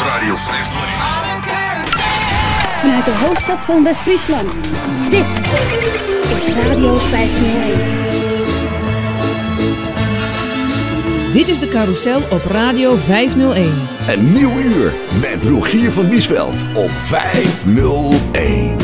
Radio 501. Vanuit de hoofdstad van West-Friesland. Dit is Radio 501. Dit is de carousel op Radio 501. Een nieuw uur met Rogier van Biesveld op 501.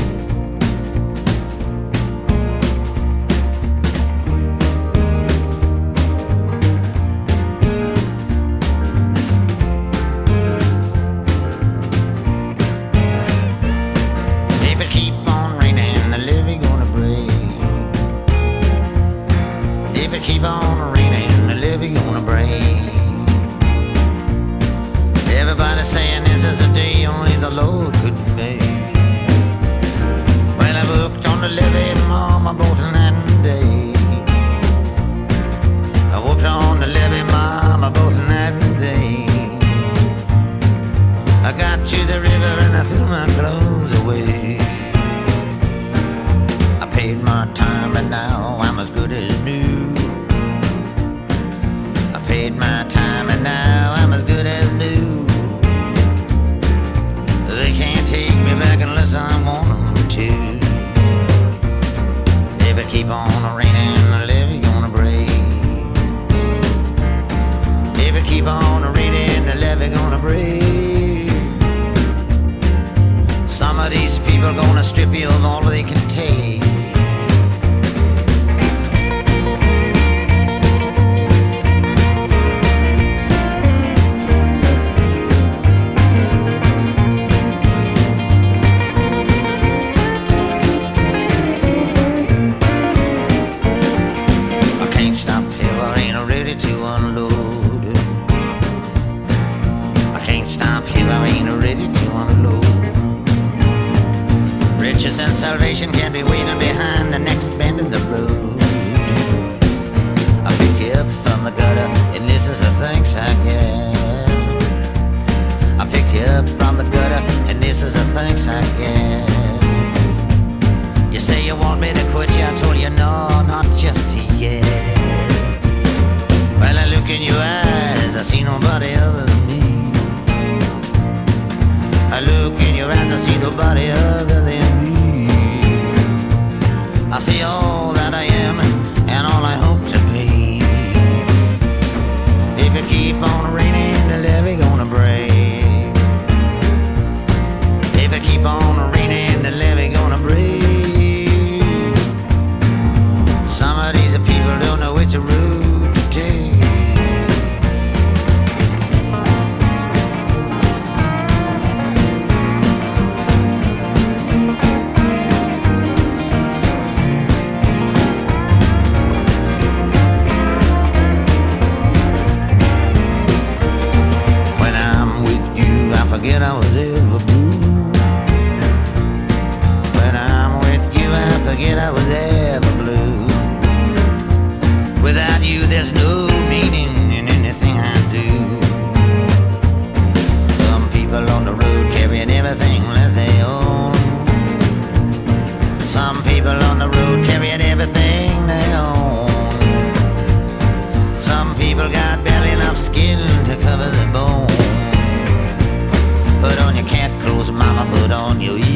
on your.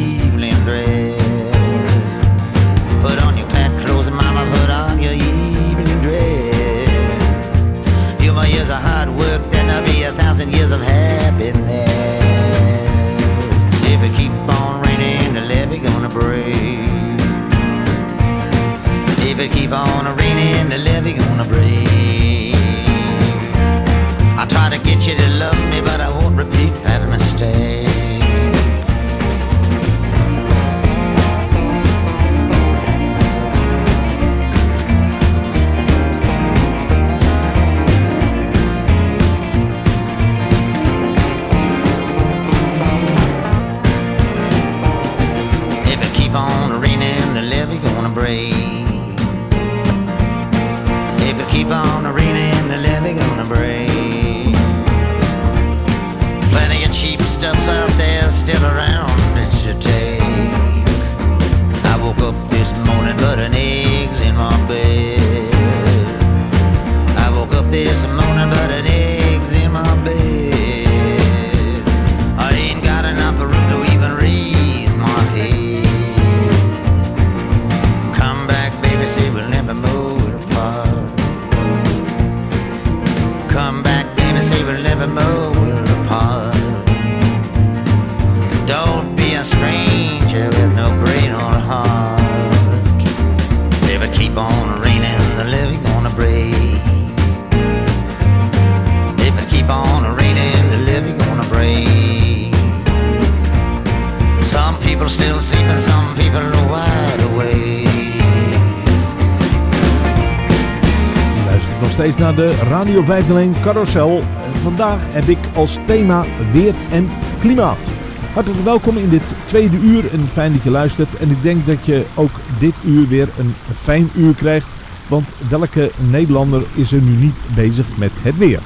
Steeds naar de Radio 501 Carousel. Vandaag heb ik als thema weer en klimaat. Hartelijk welkom in dit tweede uur en fijn dat je luistert. En ik denk dat je ook dit uur weer een fijn uur krijgt. Want welke Nederlander is er nu niet bezig met het weer?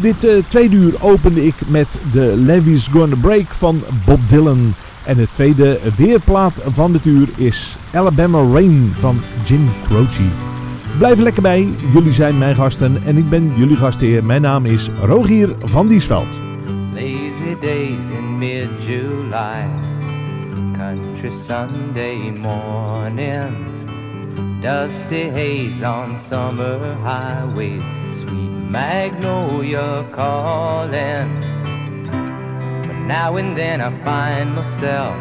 Dit eh, tweede uur opende ik met de Levy's Gonna Break van Bob Dylan. En de tweede weerplaat van dit uur is Alabama Rain van Jim Croce. Blijf er lekker bij, jullie zijn mijn gasten en ik ben jullie gastheer. Mijn naam is Rogier van Diesveld. Lazy days in mid-July, country Sunday mornings, dusty haze on summer highways, sweet magnolia calling. But now and then I find myself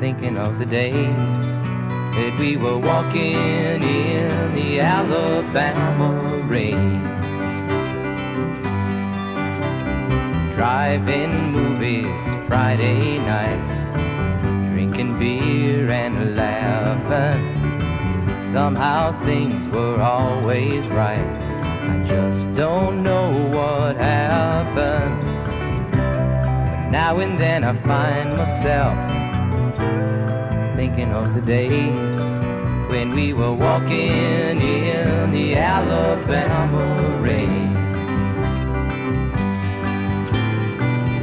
thinking of the days that we were walking in the Alabama rain. Driving movies Friday nights, drinking beer and laughing. Somehow things were always right. I just don't know what happened. But now and then I find myself thinking of the days when we were walking in the Alabama rain.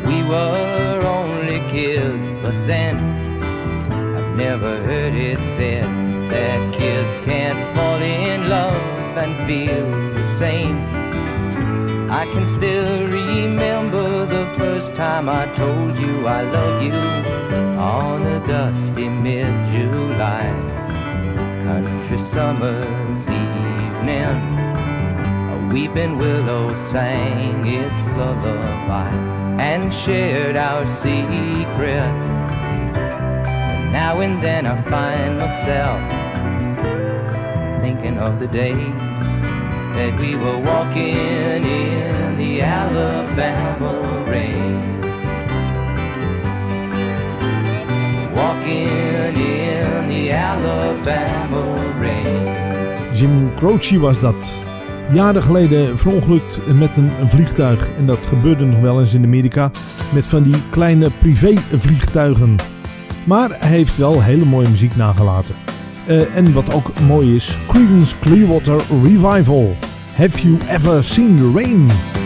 We were only kids, but then I've never heard it said that kids can't fall in love and feel the same. I can still remember the first time I told you I love you on a dusty mid-July country summer's evening. A weeping willow sang its lullaby and shared our secret. Now and then I find myself thinking of the days that we were walking in the Alabama rain. Walking in the Alabama rain. Jim Croce was dat. Jaren geleden verongelukt met een vliegtuig. En dat gebeurde nog wel eens in Amerika met van die kleine privévliegtuigen. Maar hij heeft wel hele mooie muziek nagelaten. Eh, en wat ook mooi is, Creedence Clearwater Revival. Have you ever seen the rain?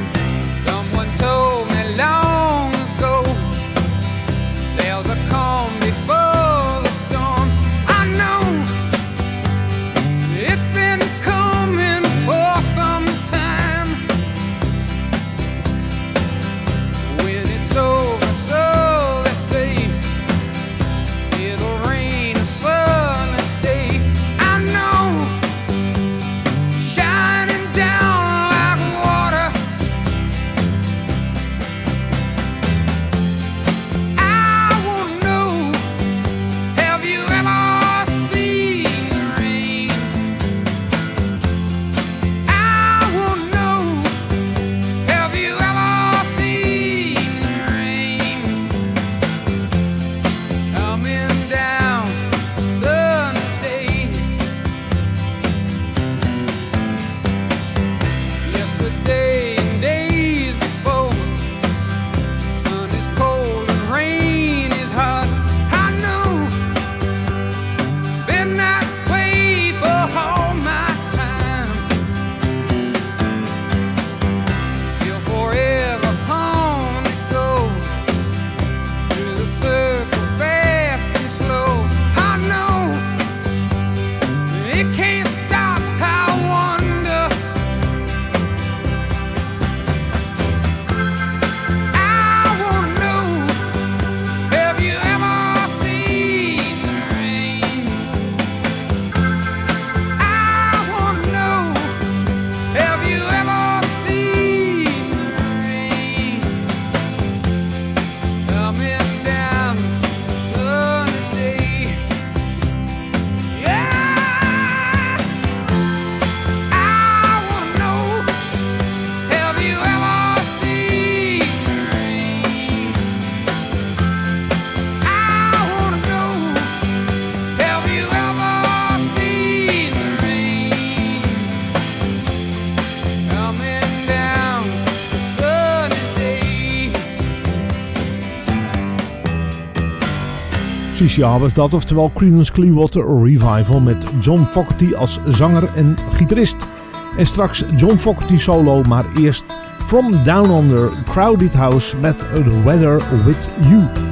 CCR was dat, oftewel Creedence Clearwater Revival met John Fogerty als zanger en gitarist. En straks John Fogerty solo, maar eerst From Down Under Crowded House met The Weather With You.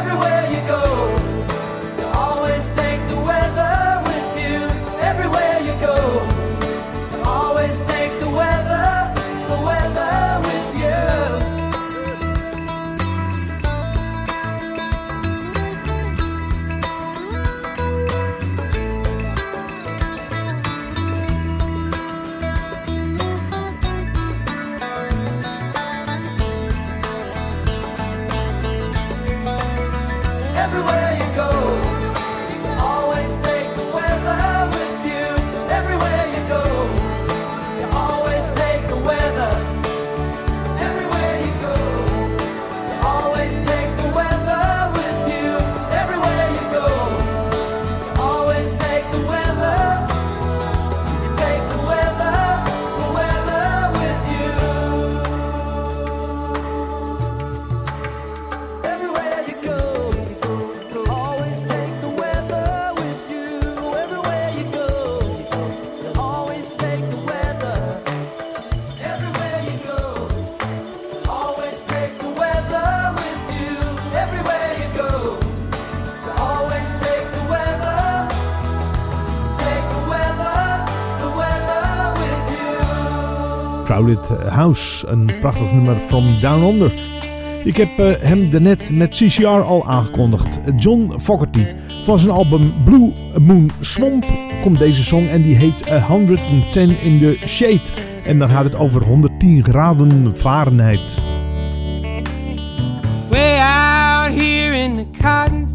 Everywhere prachtig nummer from Down Under. Ik heb eh, hem daarnet met CCR al aangekondigd. John Fogerty. Van zijn album Blue Moon Swamp komt deze song en die heet 110 in the Shade. En dan gaat het over 110 graden Fahrenheit. Way out here in the cotton,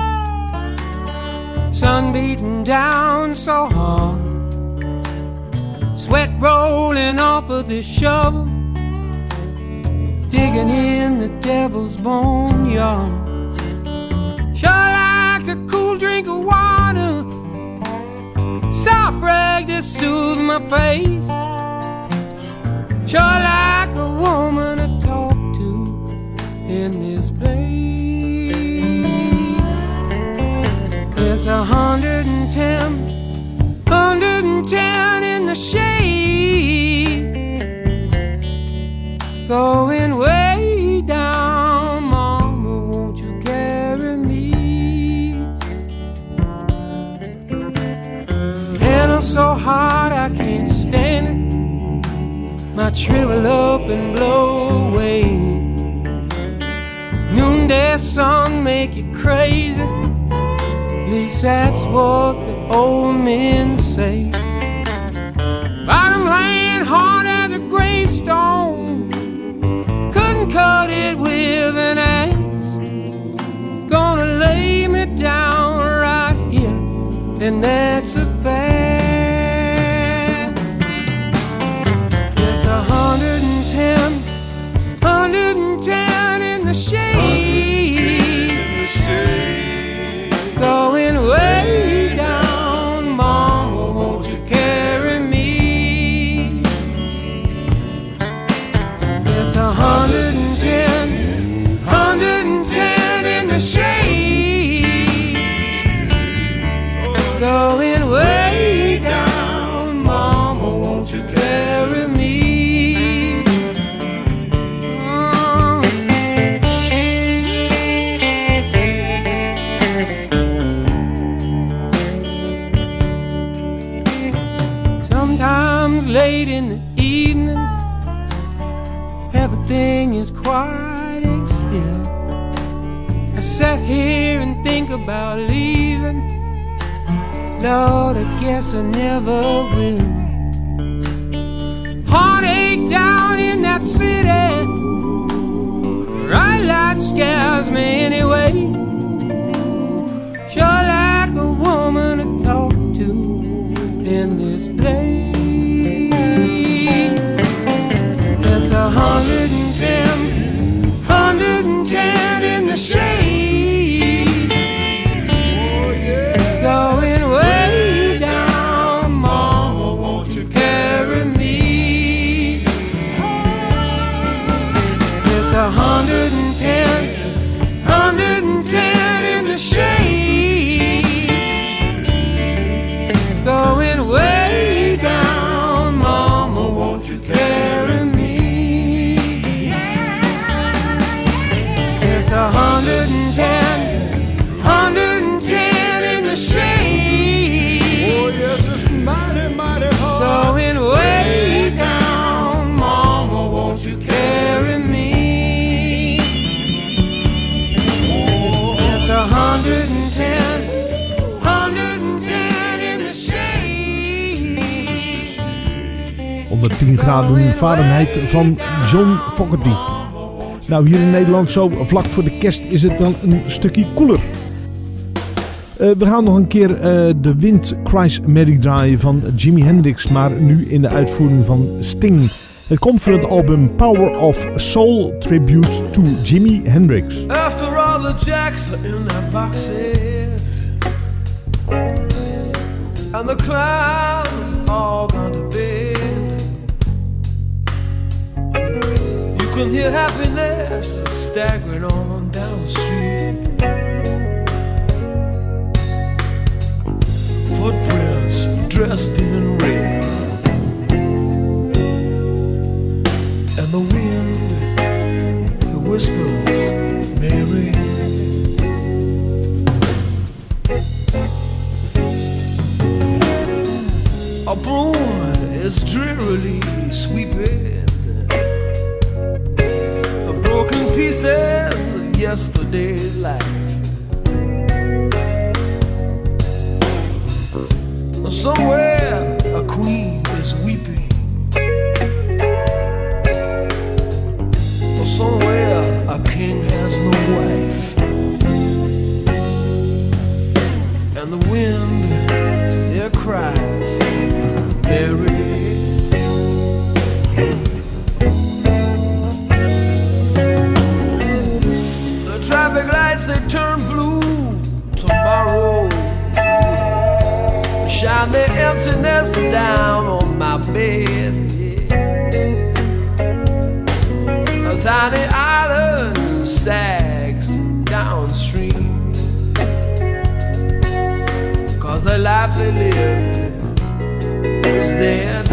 sun beating down so hard, sweat rolling off of the shovel, digging in the devil's boneyard. Sure like a cool drink of water, soft rag to soothe my face. Sure like a woman to talk to in this place. It's a hundred and ten, hundred and ten in the shade, going way down. Mama, won't you carry me? And I'm so hard I can't stand it. My shrivel up and blow away. Noonday sun make you crazy. At least that's what the old men say. Cut it with an axe. Gonna lay me down right here, and that's a fact. Is quiet and still. I sat here and think about leaving. Lord, I guess I never will. Heartache down in that city. Bright light scares me anyway. Sure like a woman to talk to in this place. There's a hundred ten 110 graden Fahrenheit van John Fogerty. Nou, hier in Nederland zo vlak voor de kerst is het wel een stukje koeler. Eh, we gaan nog een keer eh, de Wind Cries Mary draaien van Jimi Hendrix, maar nu in de uitvoering van Sting. Het komt van het album Power of Soul Tribute to Jimi Hendrix. After all the jacks are in their boxes And the clowns all gone to can hear happiness staggering on down the street. Footprints dressed in red. And the wind it whispers Mary. A broom is drearily sweeping pieces of yesterday's life. Somewhere a queen is weeping. Somewhere a king has no wife. And the wind, it cries, Shine their emptiness down on my bed. yeah. A tiny island sags downstream. Cause the life they live is dead.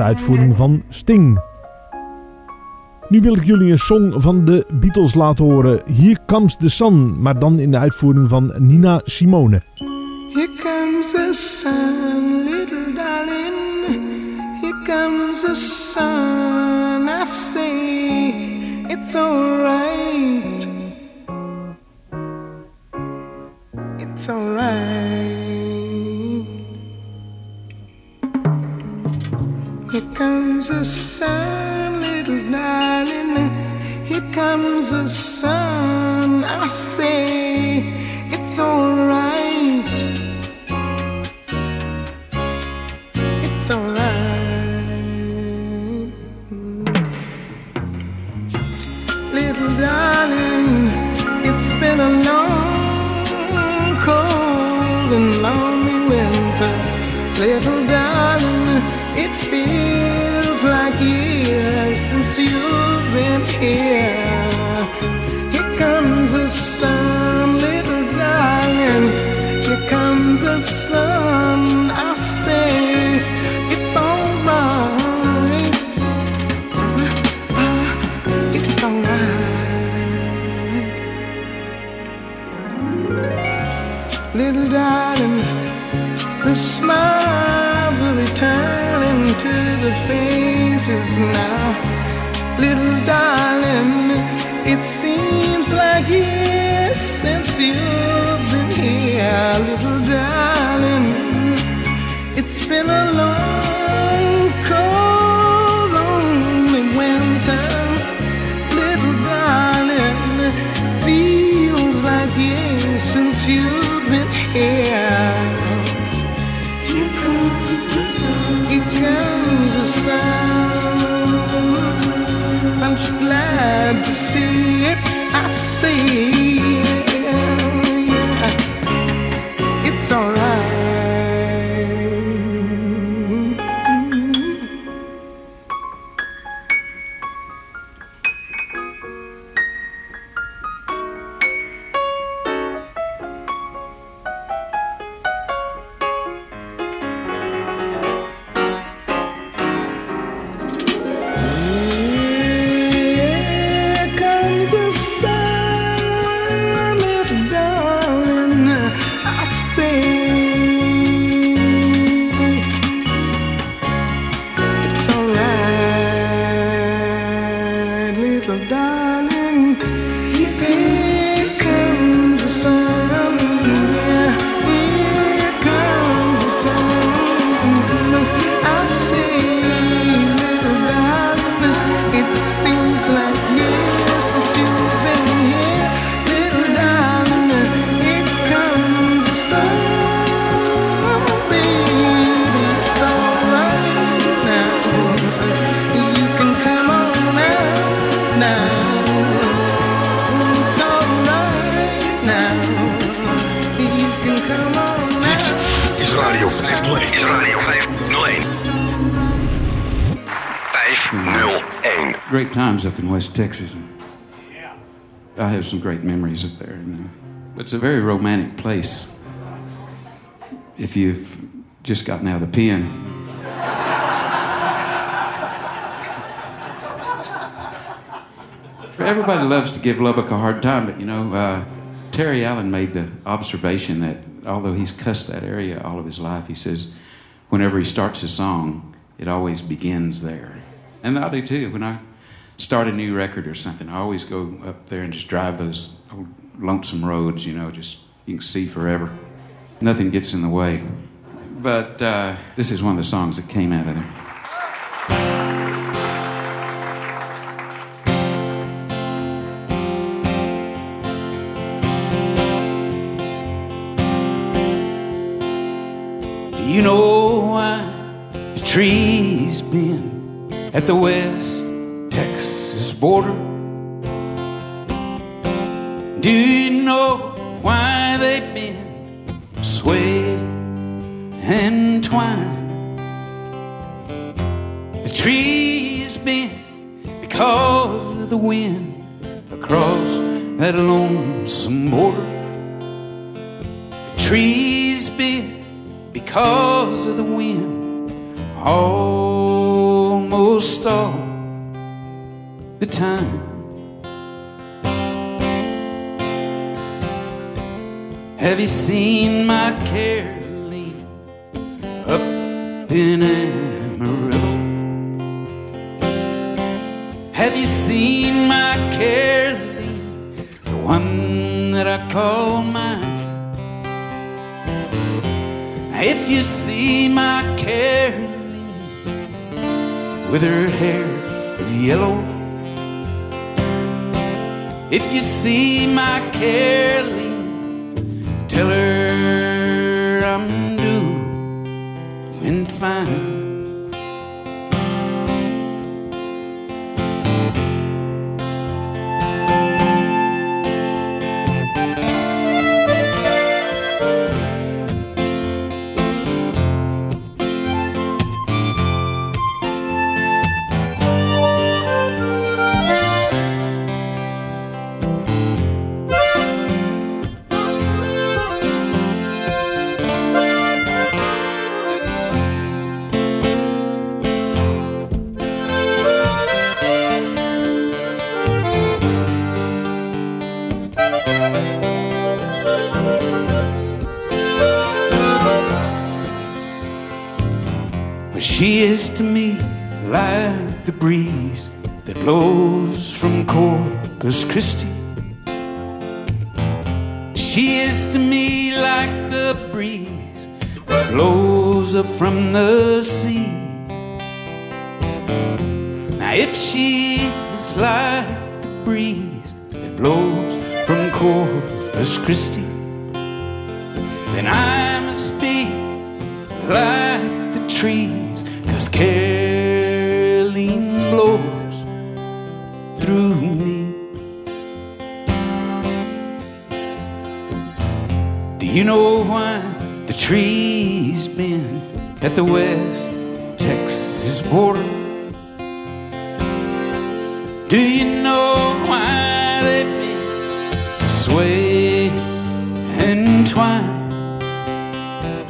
De uitvoering van Sting. Nu wil ik jullie een song van de Beatles laten horen. Here Comes the Sun, maar dan in de uitvoering van Nina Simone. Here comes the sun, little darling. Here comes the sun. I say it's alright. It's alright. Here comes the sun, little darling. Here comes the sun. I say it's alright. It's alright. Little darling, it's been a feels like years since you've been here. Here comes the sun, little darling. Here comes the sun. I say it's alright. Ah, it's alright. Little darling, the smiles faces now. Little darling, Great times up in West Texas. Yeah. I have some great memories up there. And, uh, it's a very romantic place. If you've just gotten out of the pen. Everybody loves to give Lubbock a hard time, but you know, uh, Terry Allen made the observation that although he's cussed that area all of his life, he says whenever he starts a song, it always begins there. And I do too. When I start a new record or something, I always go up there and just drive those old lonesome roads, you know, just you can see forever. Nothing gets in the way. But uh, this is one of the songs that came out of there. Do you know why the trees bend at the West border? Do you know why they bend, sway, and twine? The trees bend because of the wind across that lonesome border. The trees bend because of the wind almost all the time. Have you seen my Caroline up in Amarillo? Have you seen my Caroline, the one that I call mine? If you see my Caroline with her hair of yellow, if you see my Caroline, tell her I'm doing fine. Christi, then I must be like the trees, cause Caroline blows through me. Do you know why the trees bend at the West Texas border? Do you twine?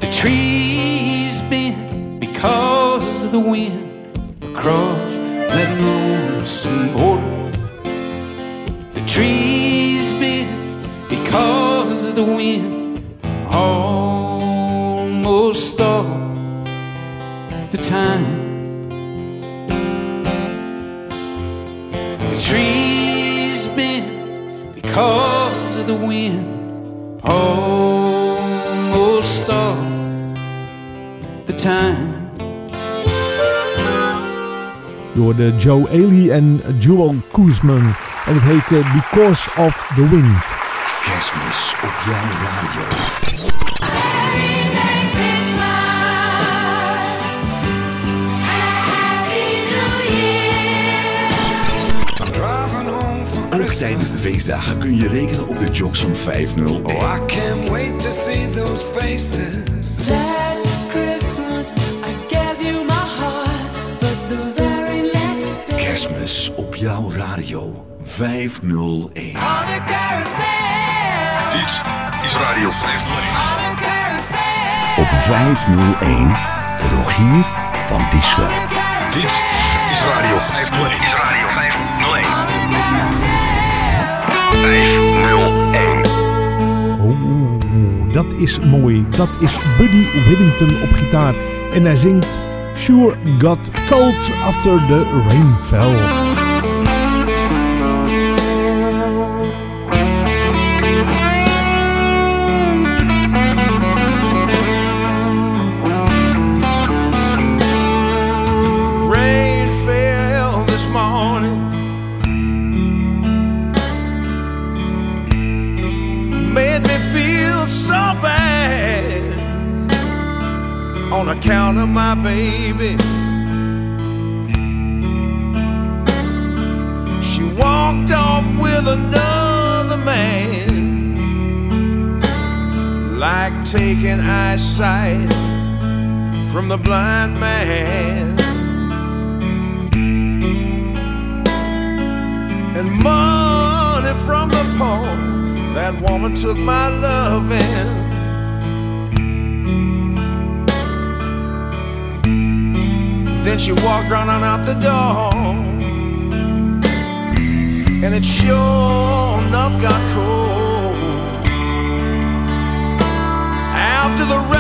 The trees bend because of the wind Joe Ailey en Joel Koesman. En het heette Because of the Wind. Kerstmis op jouw radio. Ook tijdens de feestdagen kun je rekenen op de jocks van 501. Oh, I can't wait to see those faces. Op jouw radio 501. on the carousel, Dit is Radio 501. on the carousel, Op 501 Rogier van Diesveld. Dit is Radio 501. Is Radio 501. 501. Oh, dat is mooi. Dat is Buddy Whittington op gitaar. En hij zingt Sure Got Cold After the Rain Fell. taking eyesight from the blind man. And money from the pawn, that woman took my love. Then she walked right on out the door. And it sure enough got cold. the rest.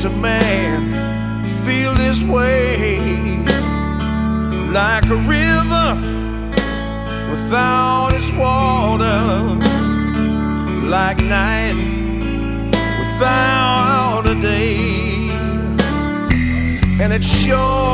as a man, feel this way like a river without its water, like night without a day, and it's sure.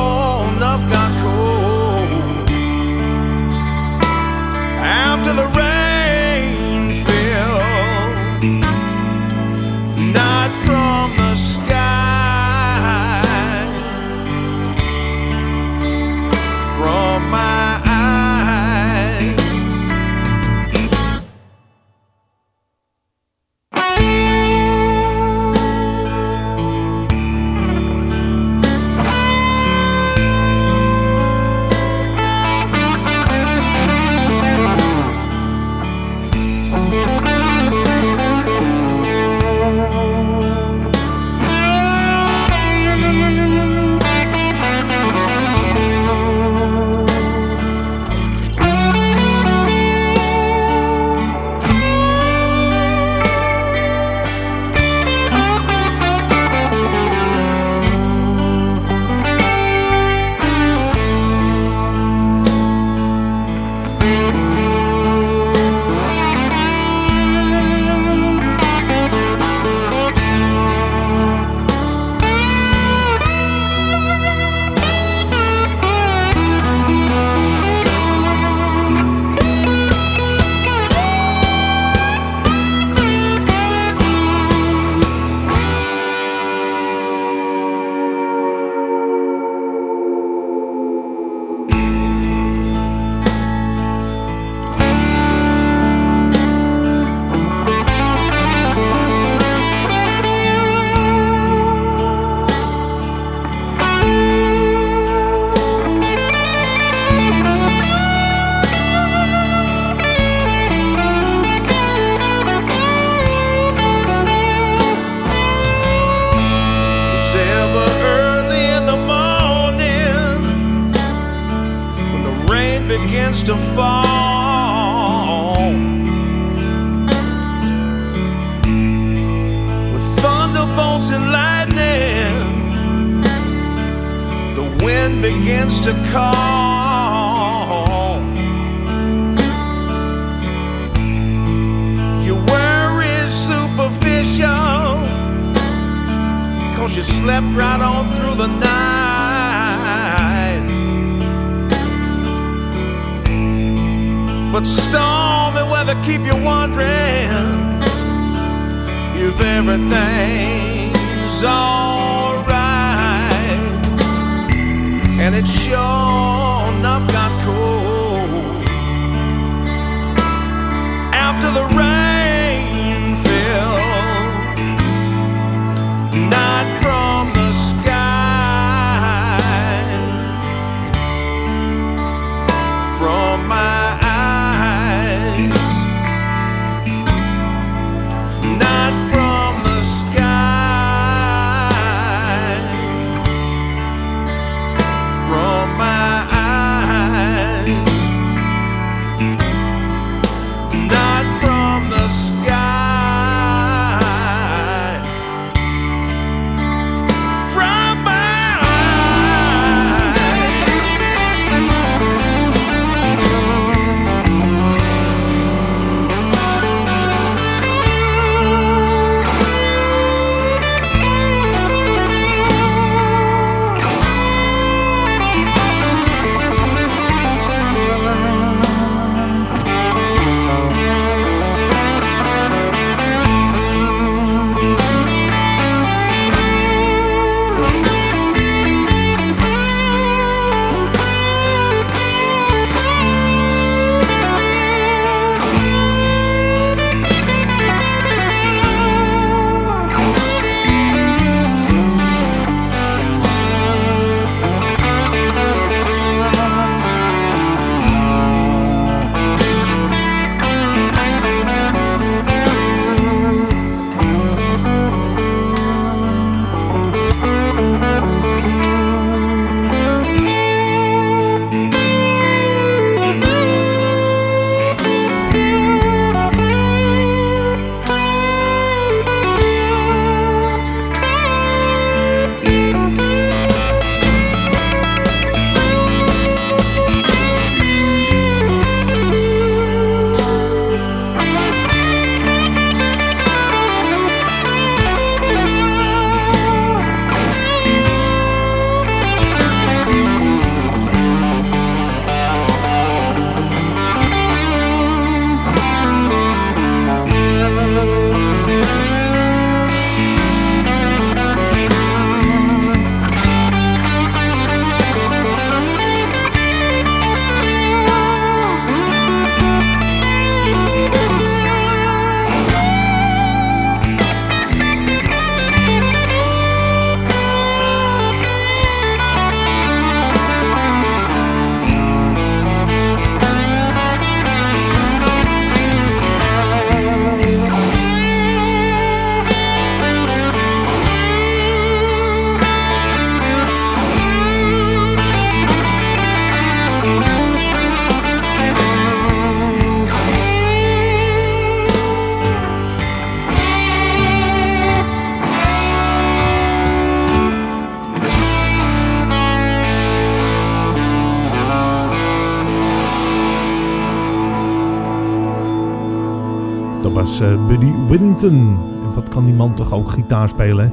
Ook gitaar spelen?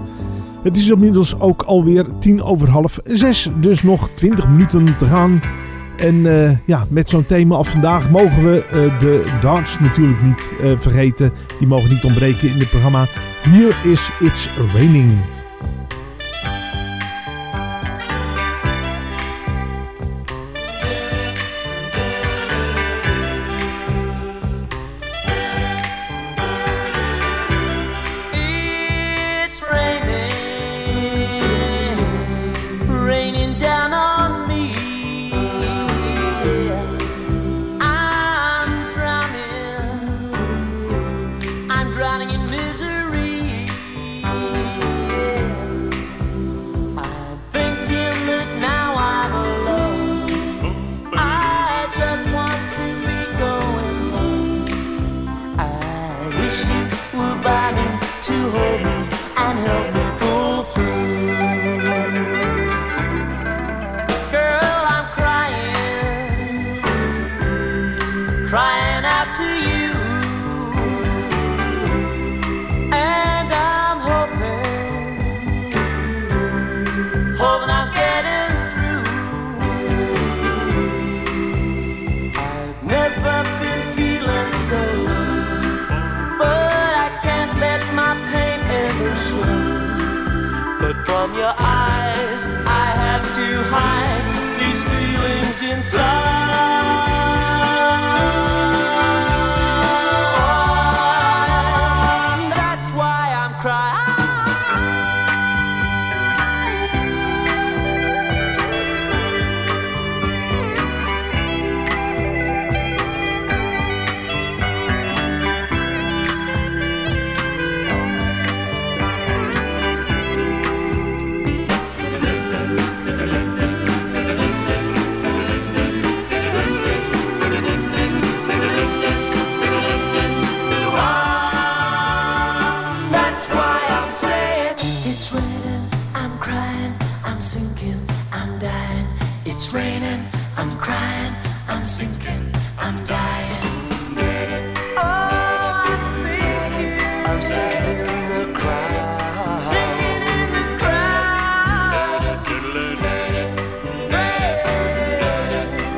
Het is inmiddels ook alweer tien over half zes, dus nog 20 minuten te gaan. En eh, ja, met zo'n thema als vandaag mogen we eh, de darts natuurlijk niet eh, vergeten. Die mogen niet ontbreken in het programma. Hier is It's Raining.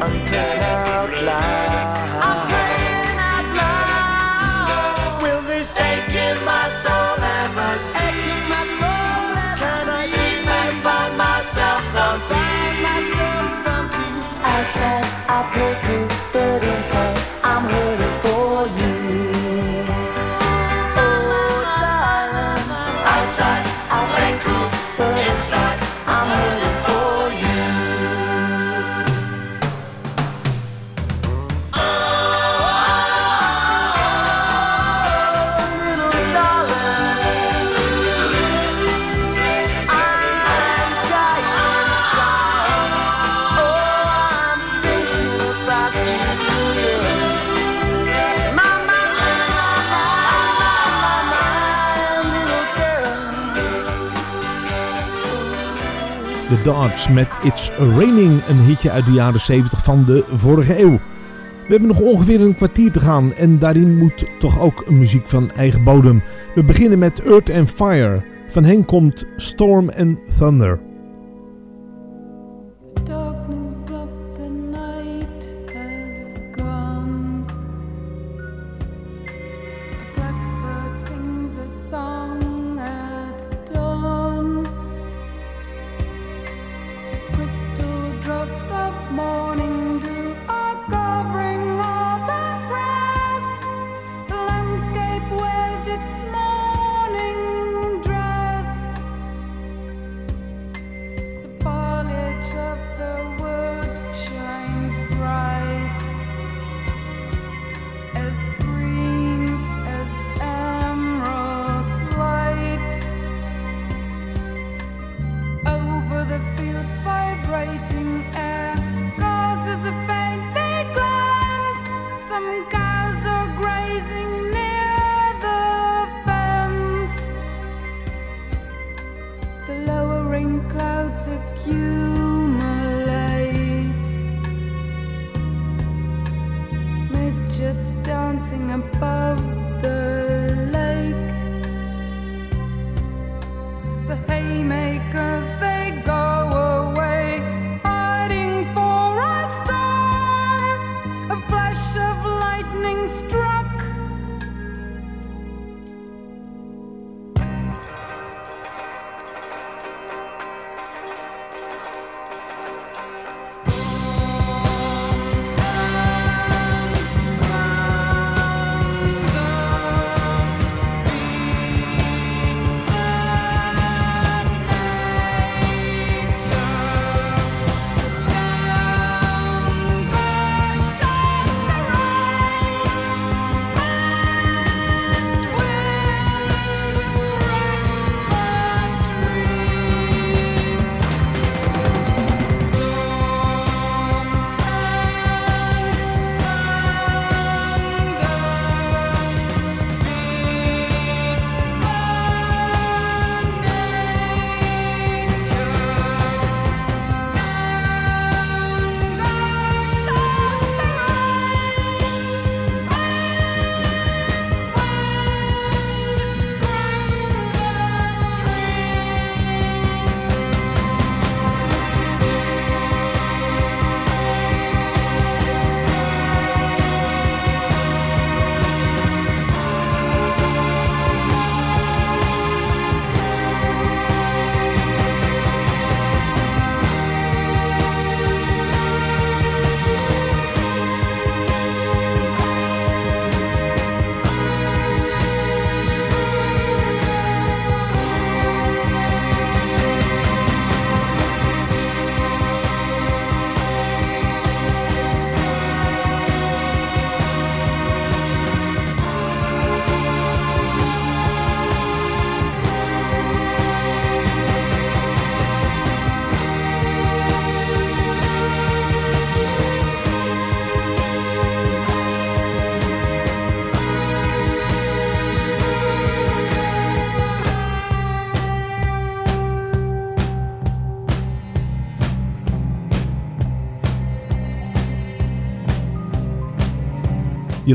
I'm praying out loud. I'm praying out loud. Will this taking my soul ever see? my soul Can I see I find myself some find myself some peace? Outside I play cool, but inside Darts met It's Raining, een hitje uit de jaren 70 van de vorige eeuw. We hebben nog ongeveer een kwartier te gaan en daarin moet toch ook muziek van eigen bodem. We beginnen met Earth and Fire. Van hen komt Storm and Thunder.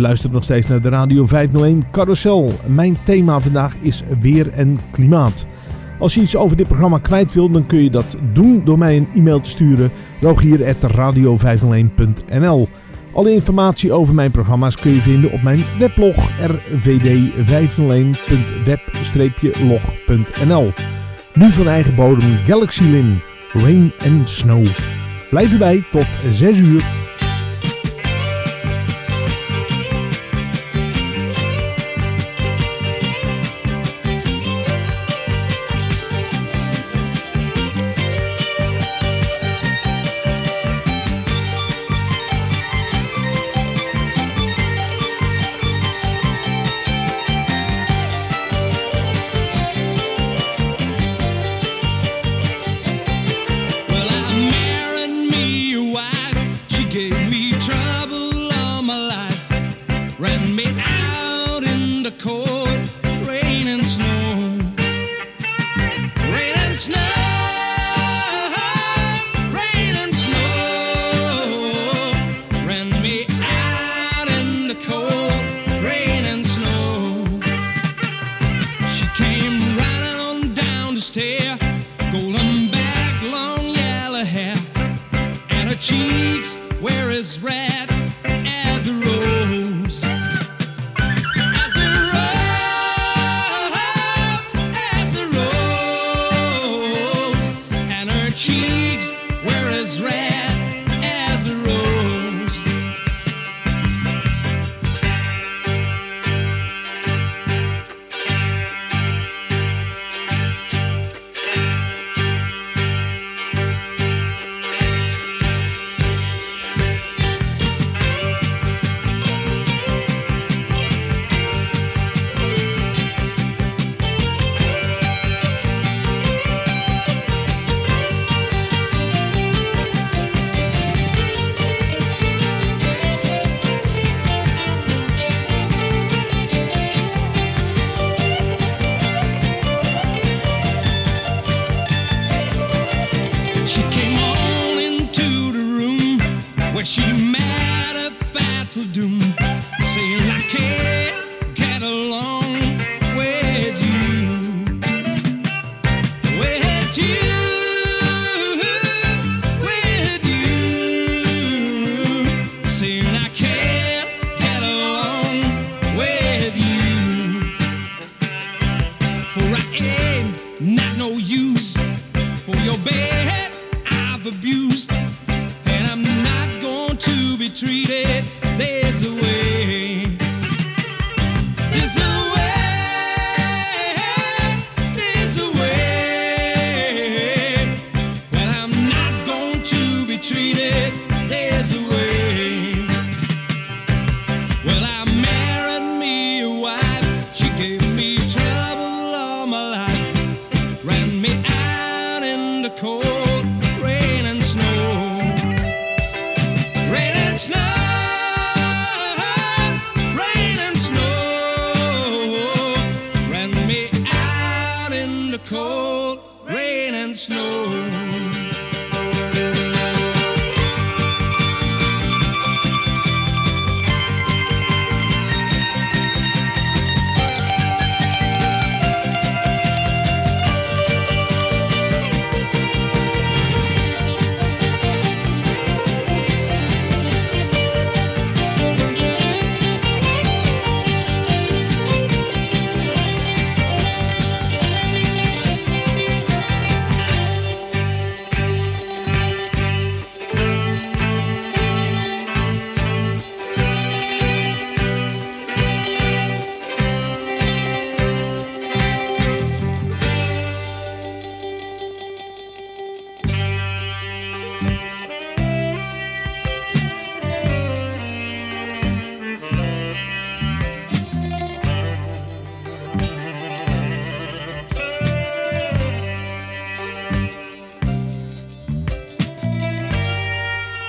Je luistert nog steeds naar de Radio 501 Carousel. Mijn thema vandaag is weer en klimaat. Als je iets over dit programma kwijt wilt, dan kun je dat doen door mij een e-mail te sturen. rogier.radio501.nl Alle informatie over mijn programma's kun je vinden op mijn weblog rvd501.web-log.nl Nu van eigen bodem Galaxy Lin, Rain and Snow. Blijf erbij tot 6 uur.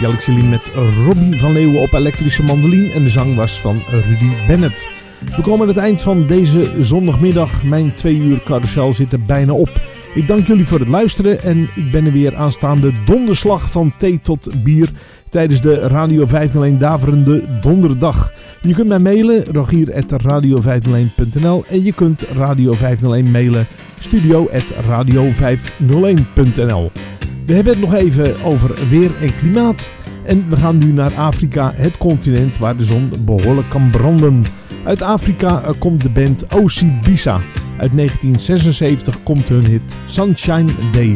Galaxy Lean met Robbie van Leeuwen op elektrische mandoline en de zang was van Rudy Bennett. We komen aan het eind van deze zondagmiddag. Mijn twee uur carousel zit er bijna op. Ik dank jullie voor het luisteren en ik ben er weer aanstaande donderslag van thee tot bier tijdens de Radio 501 Daverende Donderdag. Je kunt mij mailen rogier.radio501.nl en je kunt Radio 501 mailen studio.radio501.nl we hebben het nog even over weer en klimaat. En we gaan nu naar Afrika, het continent waar de zon behoorlijk kan branden. Uit Afrika eh, komt de band Osibisa. Uit 1976 komt hun hit Sunshine Day.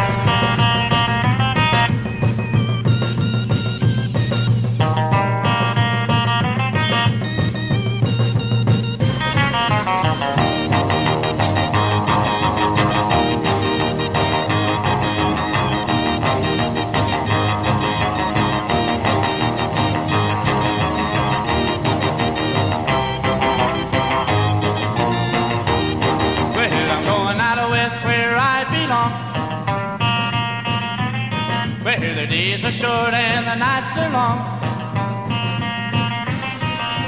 Are short and the nights are long.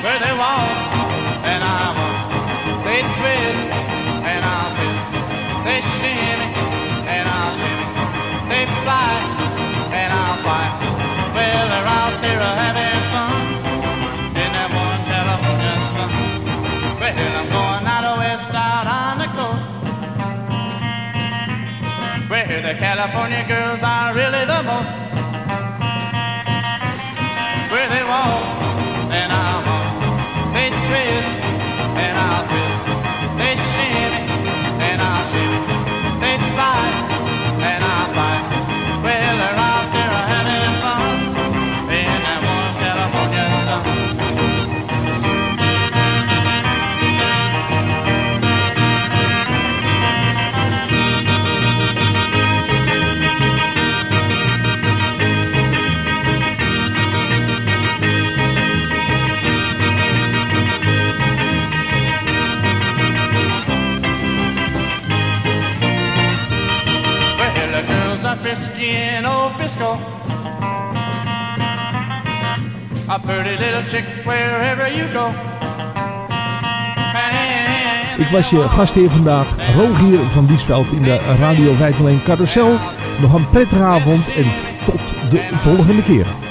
Where they walk and I walk. They twist and I'll twist. They shimmy and I'll shimmy. They fly and I'll fly. Well, they're out there having fun in that one California sun. Well, I'm going out west out on the coast. Where the California girls are really the most. In old. A little chick wherever you go. Ik was je gastheer vandaag, Rogier van Diesveld in de Radio 501 Carousel. Nog een prettige avond en tot de volgende keer.